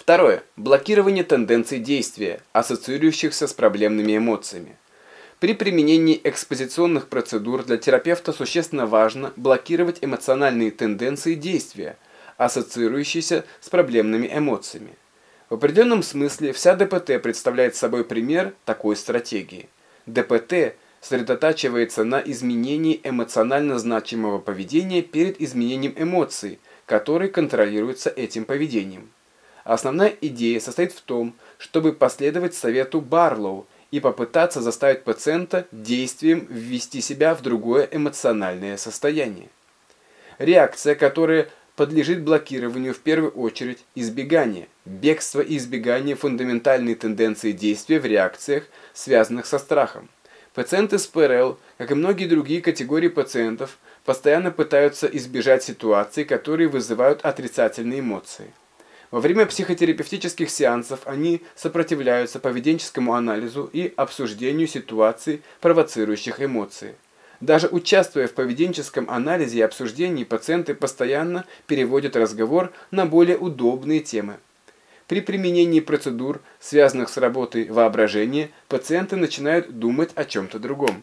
Второе. Блокирование тенденций действия, ассоциирующихся с проблемными эмоциями. При применении экспозиционных процедур для терапевта существенно важно блокировать эмоциональные тенденции действия, ассоциирующиеся с проблемными эмоциями. В определенном смысле вся ДПТ представляет собой пример такой стратегии. ДПТ сосредотачивается на изменении эмоционально значимого поведения перед изменением эмоций, которые контролируются этим поведением. Основная идея состоит в том, чтобы последовать совету Барлоу и попытаться заставить пациента действием ввести себя в другое эмоциональное состояние. Реакция, которая подлежит блокированию в первую очередь избегание, бегство и избегание фундаментальной тенденции действия в реакциях, связанных со страхом. Пациенты с ПРЛ, как и многие другие категории пациентов, постоянно пытаются избежать ситуаций, которые вызывают отрицательные эмоции. Во время психотерапевтических сеансов они сопротивляются поведенческому анализу и обсуждению ситуаций, провоцирующих эмоции. Даже участвуя в поведенческом анализе и обсуждении, пациенты постоянно переводят разговор на более удобные темы. При применении процедур, связанных с работой воображения, пациенты начинают думать о чем-то другом.